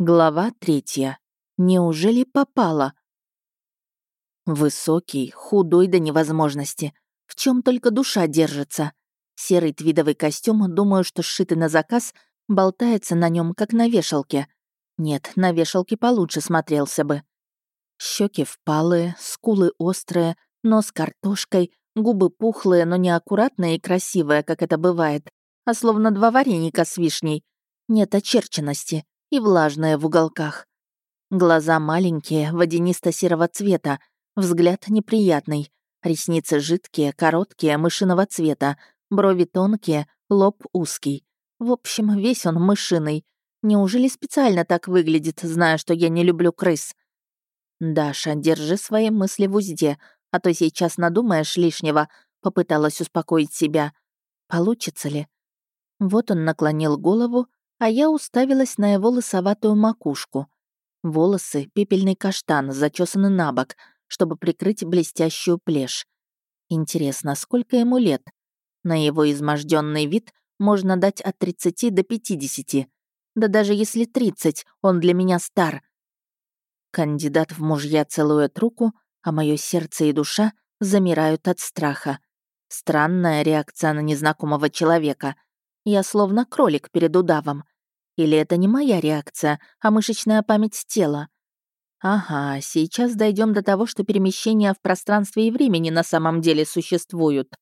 Глава третья. Неужели попала? Высокий, худой до невозможности. В чем только душа держится. Серый твидовый костюм, думаю, что сшитый на заказ, болтается на нем, как на вешалке. Нет, на вешалке получше смотрелся бы. Щеки впалые, скулы острые, нос картошкой, губы пухлые, но не аккуратные и красивые, как это бывает, а словно два вареника с вишней. Нет очерченности и влажная в уголках. Глаза маленькие, водянисто-серого цвета, взгляд неприятный, ресницы жидкие, короткие, мышиного цвета, брови тонкие, лоб узкий. В общем, весь он мышиный. Неужели специально так выглядит, зная, что я не люблю крыс? «Даша, держи свои мысли в узде, а то сейчас надумаешь лишнего», — попыталась успокоить себя. «Получится ли?» Вот он наклонил голову, а я уставилась на его лысоватую макушку. Волосы — пепельный каштан, зачесаны на бок, чтобы прикрыть блестящую плешь. Интересно, сколько ему лет? На его изможденный вид можно дать от 30 до 50. Да даже если 30, он для меня стар. Кандидат в мужья целует руку, а мое сердце и душа замирают от страха. Странная реакция на незнакомого человека — я словно кролик перед удавом. Или это не моя реакция, а мышечная память тела? Ага, сейчас дойдем до того, что перемещения в пространстве и времени на самом деле существуют.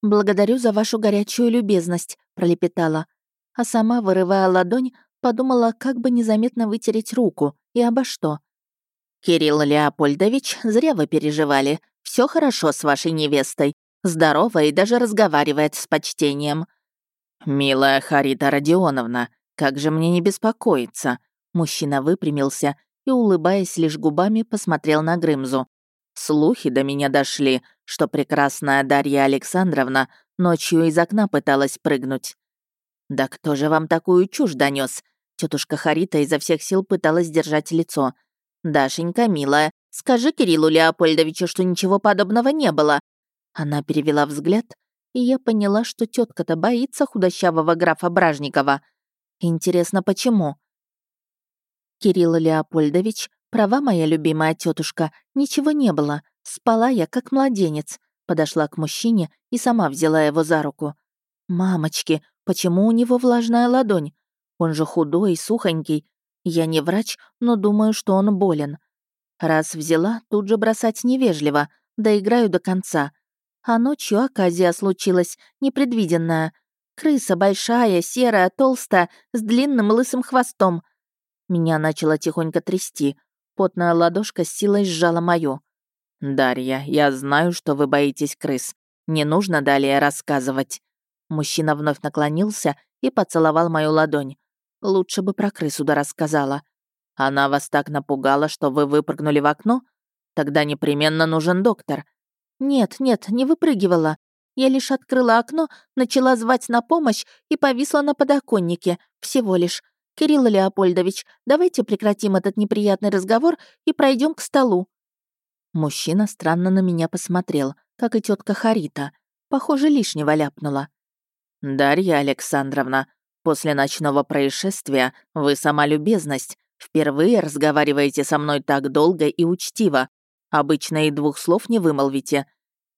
«Благодарю за вашу горячую любезность», — пролепетала. А сама, вырывая ладонь, подумала, как бы незаметно вытереть руку и обо что. «Кирилл Леопольдович, зря вы переживали. Все хорошо с вашей невестой. Здорова и даже разговаривает с почтением», «Милая Харита Родионовна, как же мне не беспокоиться?» Мужчина выпрямился и, улыбаясь лишь губами, посмотрел на Грымзу. «Слухи до меня дошли, что прекрасная Дарья Александровна ночью из окна пыталась прыгнуть». «Да кто же вам такую чушь донес? Тетушка Харита изо всех сил пыталась держать лицо. «Дашенька, милая, скажи Кириллу Леопольдовичу, что ничего подобного не было». Она перевела взгляд и я поняла, что тетка то боится худощавого графа Бражникова. Интересно, почему? Кирилл Леопольдович, права моя любимая тетушка, ничего не было. Спала я, как младенец. Подошла к мужчине и сама взяла его за руку. «Мамочки, почему у него влажная ладонь? Он же худой и сухонький. Я не врач, но думаю, что он болен. Раз взяла, тут же бросать невежливо, доиграю до конца. А ночью оказия случилась, непредвиденная. Крыса большая, серая, толстая, с длинным лысым хвостом. Меня начало тихонько трясти. Потная ладошка с силой сжала мою. «Дарья, я знаю, что вы боитесь крыс. Не нужно далее рассказывать». Мужчина вновь наклонился и поцеловал мою ладонь. Лучше бы про крысу да рассказала. Она вас так напугала, что вы выпрыгнули в окно? Тогда непременно нужен доктор. «Нет, нет, не выпрыгивала. Я лишь открыла окно, начала звать на помощь и повисла на подоконнике. Всего лишь. Кирилл Леопольдович, давайте прекратим этот неприятный разговор и пройдем к столу». Мужчина странно на меня посмотрел, как и тетка Харита. Похоже, лишнего ляпнула. «Дарья Александровна, после ночного происшествия вы сама любезность. Впервые разговариваете со мной так долго и учтиво. Обычно и двух слов не вымолвите.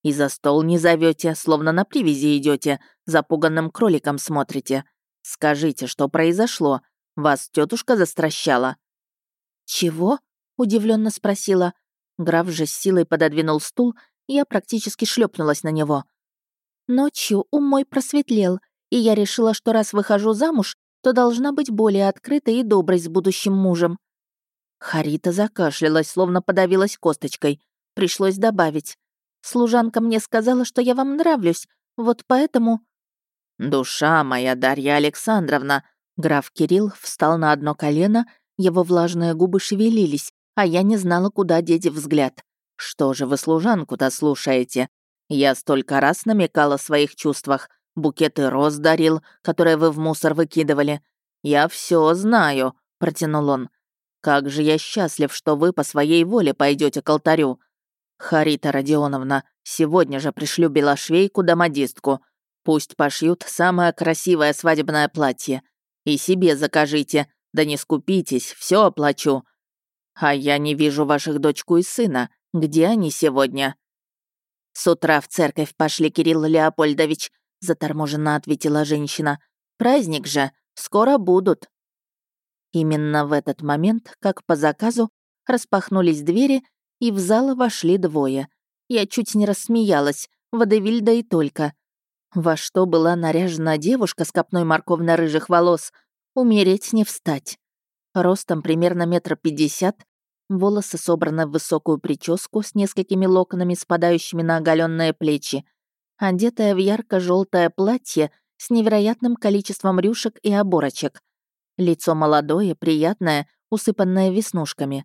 И за стол не зовете, словно на привязи идете, запуганным кроликом смотрите. Скажите, что произошло? Вас тетушка застращала?» «Чего?» — удивленно спросила. Граф же с силой пододвинул стул, и я практически шлепнулась на него. Ночью ум мой просветлел, и я решила, что раз выхожу замуж, то должна быть более открытой и доброй с будущим мужем. Харита закашлялась, словно подавилась косточкой. Пришлось добавить. «Служанка мне сказала, что я вам нравлюсь, вот поэтому...» «Душа моя, Дарья Александровна!» Граф Кирилл встал на одно колено, его влажные губы шевелились, а я не знала, куда деть взгляд. «Что же вы служанку-то слушаете? Я столько раз намекала о своих чувствах, букеты роз дарил, которые вы в мусор выкидывали. Я все знаю», — протянул он. Как же я счастлив, что вы по своей воле пойдете к алтарю. Харита Родионовна, сегодня же пришлю белошвейку да модистку. Пусть пошьют самое красивое свадебное платье. И себе закажите. Да не скупитесь, все оплачу. А я не вижу ваших дочку и сына. Где они сегодня?» «С утра в церковь пошли, Кирилл Леопольдович», — заторможенно ответила женщина. «Праздник же, скоро будут». Именно в этот момент, как по заказу, распахнулись двери, и в зал вошли двое. Я чуть не рассмеялась, водевиль да и только. Во что была наряжена девушка с копной морковно-рыжих волос, умереть не встать. Ростом примерно метра пятьдесят, волосы собраны в высокую прическу с несколькими локонами, спадающими на оголенные плечи, одетая в ярко желтое платье с невероятным количеством рюшек и оборочек. Лицо молодое, приятное, усыпанное веснушками.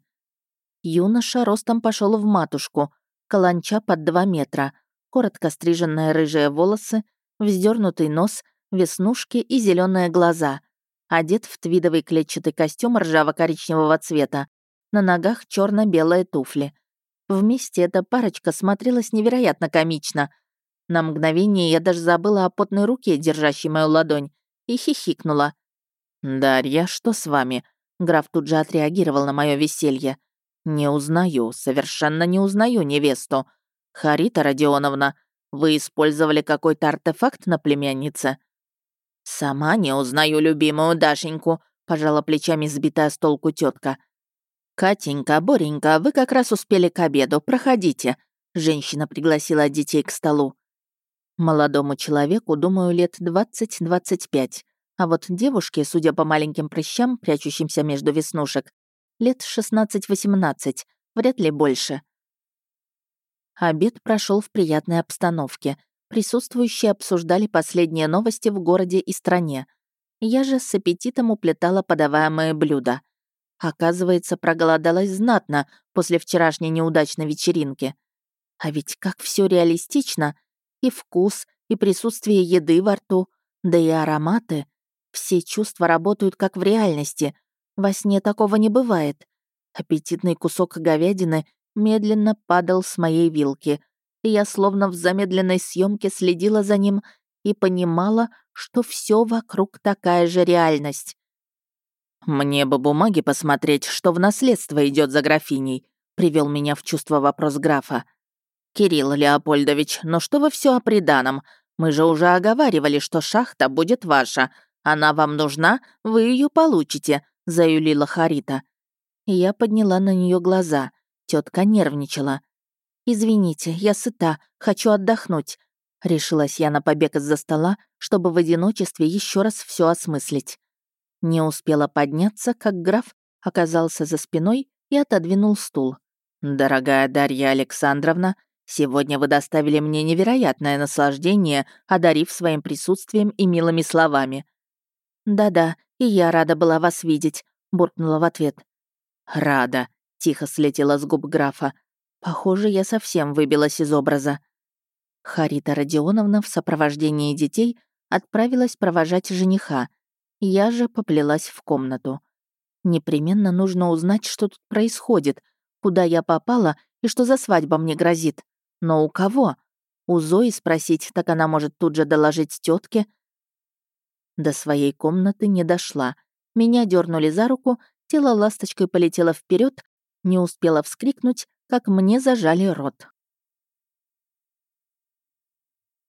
Юноша ростом пошел в матушку, каланча под два метра, коротко стриженные рыжие волосы, вздернутый нос, веснушки и зеленые глаза. Одет в твидовый клетчатый костюм ржаво-коричневого цвета. На ногах черно белые туфли. Вместе эта парочка смотрелась невероятно комично. На мгновение я даже забыла о потной руке, держащей мою ладонь, и хихикнула. «Дарья, что с вами?» Граф тут же отреагировал на мое веселье. «Не узнаю, совершенно не узнаю невесту. Харита Родионовна, вы использовали какой-то артефакт на племяннице?» «Сама не узнаю любимую Дашеньку», — пожала плечами сбитая с толку тетка. «Катенька, Боренька, вы как раз успели к обеду, проходите». Женщина пригласила детей к столу. Молодому человеку, думаю, лет 20-25. А вот девушке, судя по маленьким прыщам, прячущимся между веснушек, лет 16-18, вряд ли больше. Обед прошел в приятной обстановке. Присутствующие обсуждали последние новости в городе и стране. Я же с аппетитом уплетала подаваемые блюда. Оказывается, проголодалась знатно после вчерашней неудачной вечеринки. А ведь как все реалистично. И вкус, и присутствие еды во рту, да и ароматы. Все чувства работают как в реальности. Во сне такого не бывает. Аппетитный кусок говядины медленно падал с моей вилки, я словно в замедленной съемке следила за ним и понимала, что все вокруг такая же реальность. «Мне бы бумаги посмотреть, что в наследство идет за графиней», привел меня в чувство вопрос графа. «Кирилл Леопольдович, ну что вы все о приданом? Мы же уже оговаривали, что шахта будет ваша. Она вам нужна, вы ее получите», — заюлила Харита. Я подняла на нее глаза. Тетка нервничала. «Извините, я сыта, хочу отдохнуть», — решилась я на побег из-за стола, чтобы в одиночестве еще раз все осмыслить. Не успела подняться, как граф оказался за спиной и отодвинул стул. «Дорогая Дарья Александровна, сегодня вы доставили мне невероятное наслаждение, одарив своим присутствием и милыми словами». «Да-да, и я рада была вас видеть», — буркнула в ответ. «Рада», — тихо слетела с губ графа. «Похоже, я совсем выбилась из образа». Харита Родионовна в сопровождении детей отправилась провожать жениха. Я же поплелась в комнату. Непременно нужно узнать, что тут происходит, куда я попала и что за свадьба мне грозит. Но у кого? У Зои спросить, так она может тут же доложить тетке. До своей комнаты не дошла. Меня дернули за руку, тело ласточкой полетело вперед, не успела вскрикнуть, как мне зажали рот.